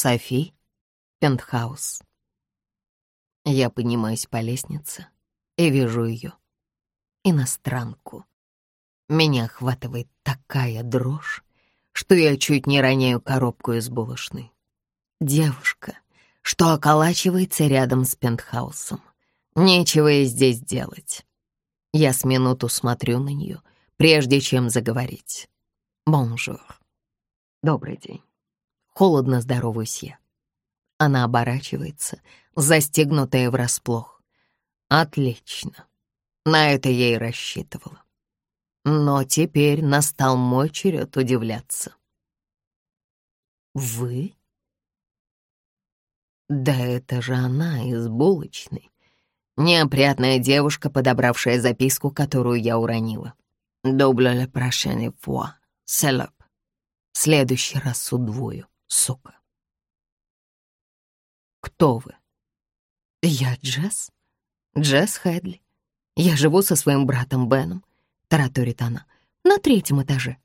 Софи, пентхаус. Я поднимаюсь по лестнице и вижу ее. Иностранку. Меня охватывает такая дрожь, что я чуть не роняю коробку из булочной. Девушка, что околачивается рядом с пентхаусом. Нечего ей здесь делать. Я с минуту смотрю на нее, прежде чем заговорить. «Bonjour». «Добрый день». Холодно здороваюсь я. Она оборачивается, застигнутая врасплох. «Отлично. На это я и рассчитывала. Но теперь настал мой черед удивляться. «Вы?» «Да это же она из булочной. Неопрятная девушка, подобравшая записку, которую я уронила. «Double le prochaine fois, селеп. Следующий раз удвою, сука. Кто вы? Я Джесс. Джесс Хэдли. Я живу со своим братом Беном, тараторит она, на третьем этаже.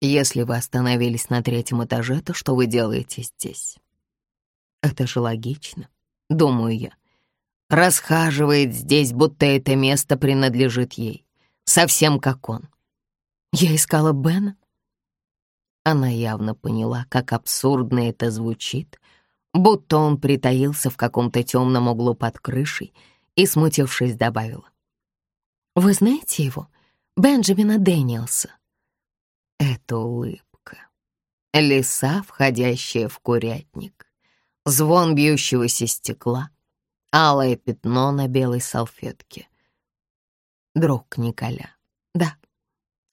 Если вы остановились на третьем этаже, то что вы делаете здесь? Это же логично, думаю я расхаживает здесь, будто это место принадлежит ей, совсем как он. Я искала Бена. Она явно поняла, как абсурдно это звучит, будто он притаился в каком-то темном углу под крышей и, смутившись, добавила. «Вы знаете его? Бенджамина Дэниелса?» Это улыбка. Лиса, входящая в курятник. Звон бьющегося стекла — алое пятно на белой салфетке. Друг Николя. Да.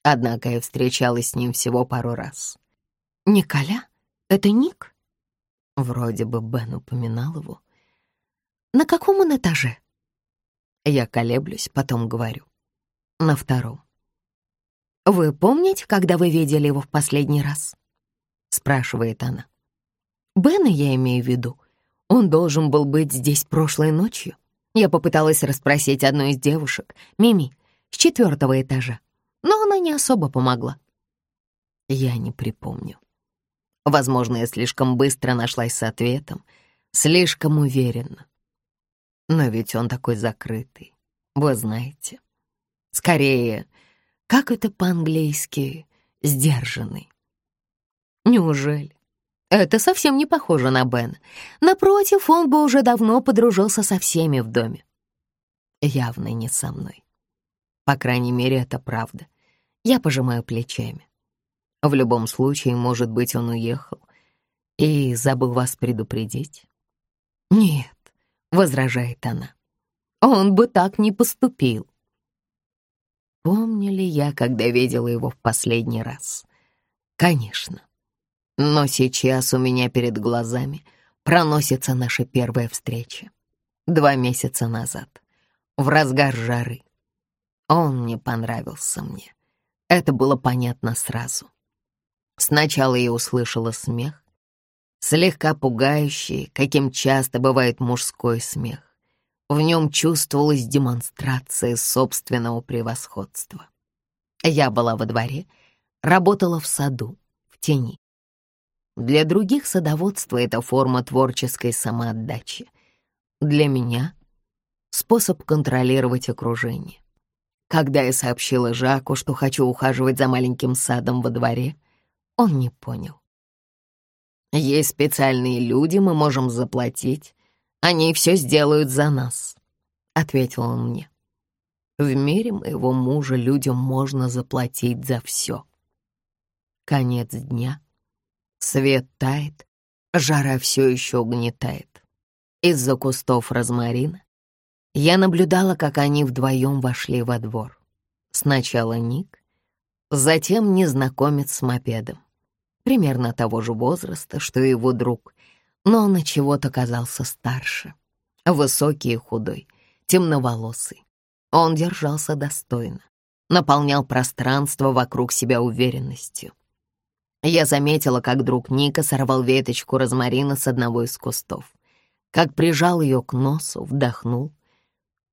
Однако я встречалась с ним всего пару раз. Николя? Это Ник? Вроде бы Бен упоминал его. На каком он этаже? Я колеблюсь, потом говорю. На втором. «Вы помните, когда вы видели его в последний раз?» — спрашивает она. «Бена я имею в виду. Он должен был быть здесь прошлой ночью. Я попыталась расспросить одну из девушек, Мими, с четвертого этажа, не особо помогла. Я не припомню. Возможно, я слишком быстро нашлась с ответом, слишком уверенно. Но ведь он такой закрытый, вы знаете. Скорее, как это по-английски, сдержанный. Неужели? Это совсем не похоже на Бен. Напротив, он бы уже давно подружился со всеми в доме. Явно не со мной. По крайней мере, это правда. Я пожимаю плечами. В любом случае, может быть, он уехал и забыл вас предупредить. «Нет», — возражает она, — «он бы так не поступил». Помню ли я, когда видела его в последний раз? Конечно. Но сейчас у меня перед глазами проносится наша первая встреча. Два месяца назад, в разгар жары. Он не понравился мне. Это было понятно сразу. Сначала я услышала смех, слегка пугающий, каким часто бывает мужской смех. В нем чувствовалась демонстрация собственного превосходства. Я была во дворе, работала в саду, в тени. Для других садоводство — это форма творческой самоотдачи. Для меня — способ контролировать окружение. Когда я сообщила Жаку, что хочу ухаживать за маленьким садом во дворе, он не понял. Есть специальные люди, мы можем заплатить. Они все сделают за нас, — ответил он мне. В мире моего мужа людям можно заплатить за все. Конец дня — Свет тает, жара все еще угнетает. Из-за кустов розмарина я наблюдала, как они вдвоем вошли во двор. Сначала Ник, затем незнакомец с мопедом. Примерно того же возраста, что и его друг, но он от чего-то казался старше. Высокий и худой, темноволосый. Он держался достойно, наполнял пространство вокруг себя уверенностью. Я заметила, как друг Ника сорвал веточку розмарина с одного из кустов, как прижал ее к носу, вдохнул.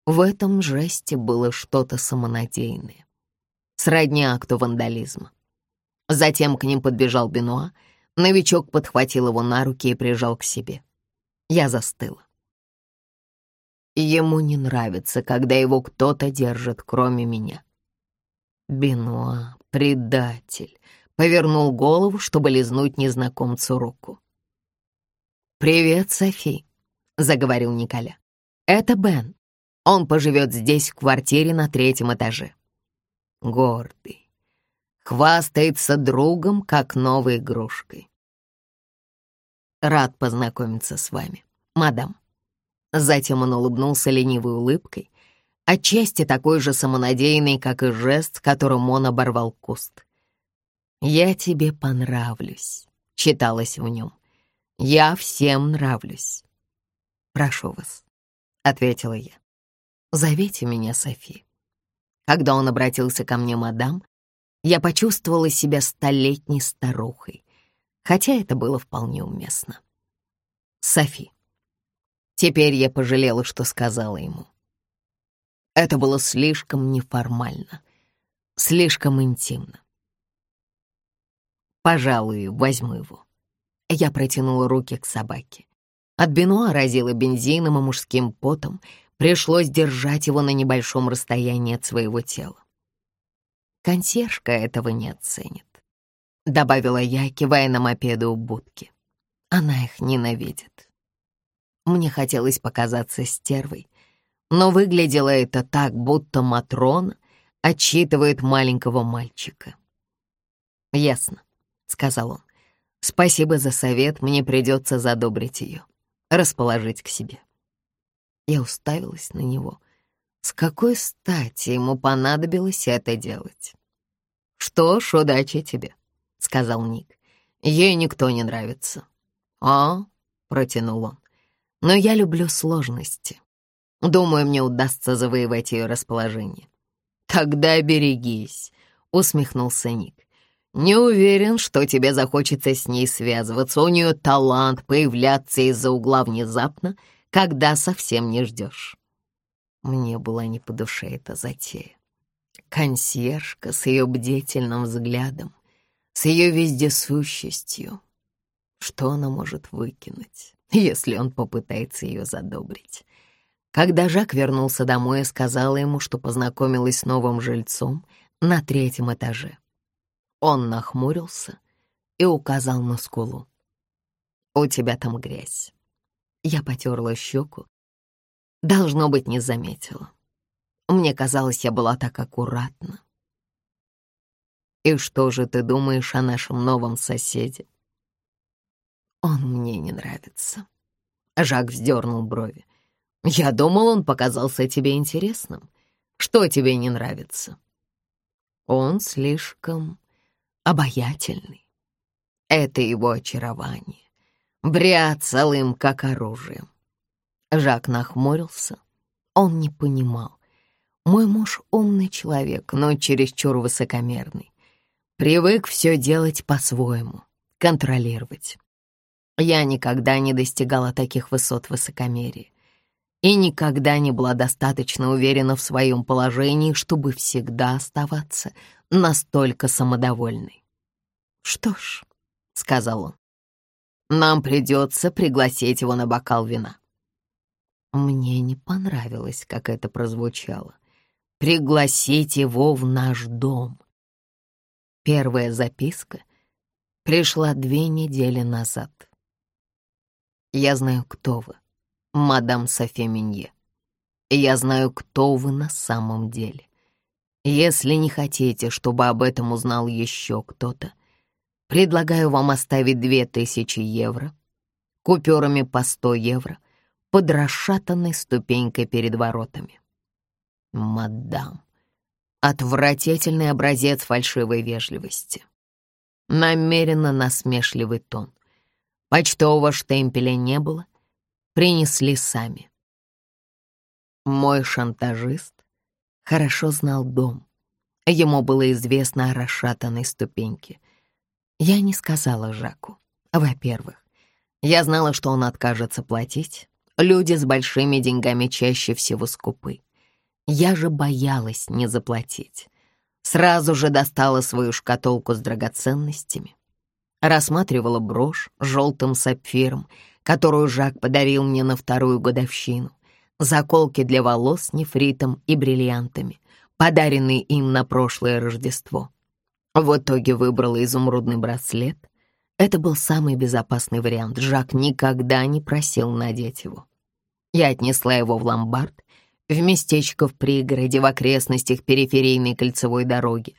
В этом жесте было что-то самонадеянное, сродни акту вандализма. Затем к ним подбежал Бенуа, Новичок подхватил его на руки и прижал к себе. Я застыла. Ему не нравится, когда его кто-то держит, кроме меня. Бенуа, предатель, повернул голову, чтобы лизнуть незнакомцу руку. «Привет, Софи», — заговорил Николя. «Это Бен. Он поживет здесь, в квартире на третьем этаже». Гордый. Хвастается другом, как новой игрушкой. Рад познакомиться с вами, мадам. Затем он улыбнулся ленивой улыбкой, отчасти такой же самонадеянный, как и жест, которым он оборвал куст. «Я тебе понравлюсь», — читалось в нем. «Я всем нравлюсь». «Прошу вас», — ответила я. «Зовите меня Софи». Когда он обратился ко мне, мадам, я почувствовала себя столетней старухой, хотя это было вполне уместно. Софи. Теперь я пожалела, что сказала ему. Это было слишком неформально, слишком интимно. Пожалуй, возьму его. Я протянула руки к собаке. От Бенуа разило бензином и мужским потом, пришлось держать его на небольшом расстоянии от своего тела. Консьержка этого не оценит, — добавила я, кивая на мопеды у будки. Она их ненавидит. Мне хотелось показаться стервой, но выглядело это так, будто Матрон отчитывает маленького мальчика. «Ясно», — сказал он. «Спасибо за совет, мне придется задобрить ее, расположить к себе». Я уставилась на него. С какой стати ему понадобилось это делать? «Что ж, удачи тебе», — сказал Ник. «Ей никто не нравится». «А?» — протянул он но я люблю сложности. Думаю, мне удастся завоевать ее расположение. Тогда берегись, усмехнулся Ник. Не уверен, что тебе захочется с ней связываться. У нее талант появляться из-за угла внезапно, когда совсем не ждешь. Мне была не по душе эта затея. Консьержка с ее бдительным взглядом, с ее вездесущестью. Что она может выкинуть? если он попытается ее задобрить. Когда Жак вернулся домой, я сказала ему, что познакомилась с новым жильцом на третьем этаже. Он нахмурился и указал на скулу. «У тебя там грязь». Я потерла щеку. Должно быть, не заметила. Мне казалось, я была так аккуратна. «И что же ты думаешь о нашем новом соседе?» «Он мне не нравится». Жак вздернул брови. «Я думал, он показался тебе интересным. Что тебе не нравится?» «Он слишком обаятельный. Это его очарование. Бряцал им, как оружием». Жак нахмурился. Он не понимал. Мой муж умный человек, но чересчур высокомерный. Привык все делать по-своему, контролировать. Я никогда не достигала таких высот высокомерия и никогда не была достаточно уверена в своем положении, чтобы всегда оставаться настолько самодовольной. «Что ж», — сказал он, — «нам придется пригласить его на бокал вина». Мне не понравилось, как это прозвучало. «Пригласить его в наш дом». Первая записка пришла две недели назад. Я знаю, кто вы, мадам София Минье. Я знаю, кто вы на самом деле. Если не хотите, чтобы об этом узнал еще кто-то, предлагаю вам оставить две тысячи евро, купюрами по сто евро, под расшатанной ступенькой перед воротами. Мадам, отвратительный образец фальшивой вежливости. Намеренно насмешливый тон. Почтового штемпеля не было, принесли сами. Мой шантажист хорошо знал дом. Ему было известно о расшатанной ступеньке. Я не сказала Жаку. Во-первых, я знала, что он откажется платить. Люди с большими деньгами чаще всего скупы. Я же боялась не заплатить. Сразу же достала свою шкатулку с драгоценностями Рассматривала брошь с желтым сапфиром, которую Жак подарил мне на вторую годовщину, заколки для волос с нефритом и бриллиантами, подаренные им на прошлое Рождество. В итоге выбрала изумрудный браслет. Это был самый безопасный вариант. Жак никогда не просил надеть его. Я отнесла его в ломбард, в местечко в пригороде, в окрестностях периферийной кольцевой дороги.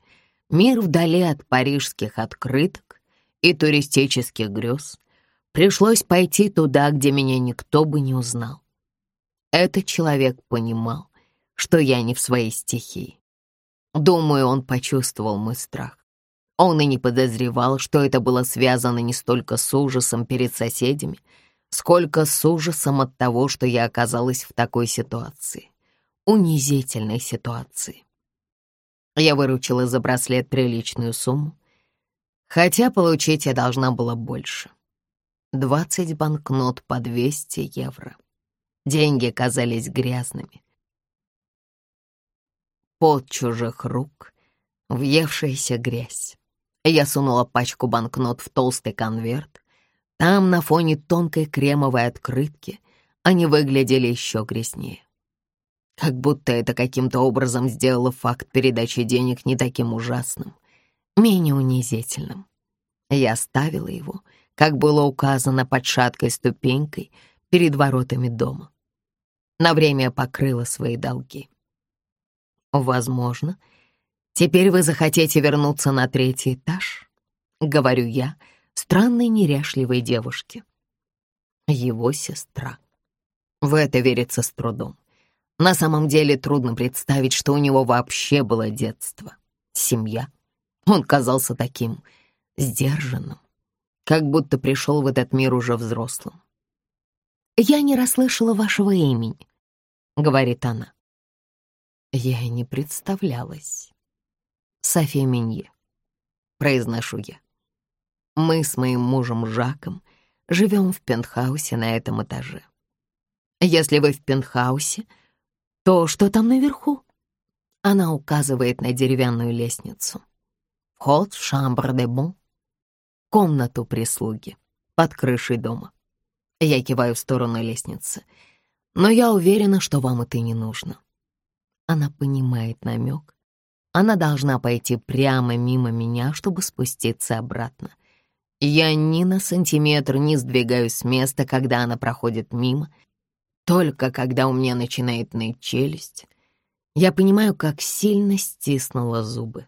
Мир вдали от парижских открыток и туристических грез. Пришлось пойти туда, где меня никто бы не узнал. Этот человек понимал, что я не в своей стихии. Думаю, он почувствовал мой страх. Он и не подозревал, что это было связано не столько с ужасом перед соседями, сколько с ужасом от того, что я оказалась в такой ситуации. Унизительной ситуации. Я выручила за браслет приличную сумму, хотя получить я должна была больше. Двадцать банкнот по 200 евро. Деньги казались грязными. Под чужих рук въевшаяся грязь. Я сунула пачку банкнот в толстый конверт. Там, на фоне тонкой кремовой открытки, они выглядели еще грязнее. Как будто это каким-то образом сделало факт передачи денег не таким ужасным, менее унизительным. Я оставила его, как было указано под шаткой ступенькой перед воротами дома. На время покрыла свои долги. Возможно, «Теперь вы захотите вернуться на третий этаж?» — говорю я странной неряшливой девушке. Его сестра. В это верится с трудом. На самом деле трудно представить, что у него вообще было детство, семья. Он казался таким сдержанным, как будто пришел в этот мир уже взрослым. «Я не расслышала вашего имени», — говорит она. Я и не представлялась. София Минье. Произношу я. Мы с моим мужем Жаком живем в пентхаусе на этом этаже. Если вы в пентхаусе, то что там наверху? Она указывает на деревянную лестницу. Вход в шамбр де бон. Комнату прислуги под крышей дома. Я киваю в сторону лестницы, но я уверена, что вам это не нужно. Она понимает намек она должна пойти прямо мимо меня, чтобы спуститься обратно. Я ни на сантиметр не сдвигаюсь с места, когда она проходит мимо. Только когда у меня начинает ныть челюсть, я понимаю, как сильно стиснула зубы.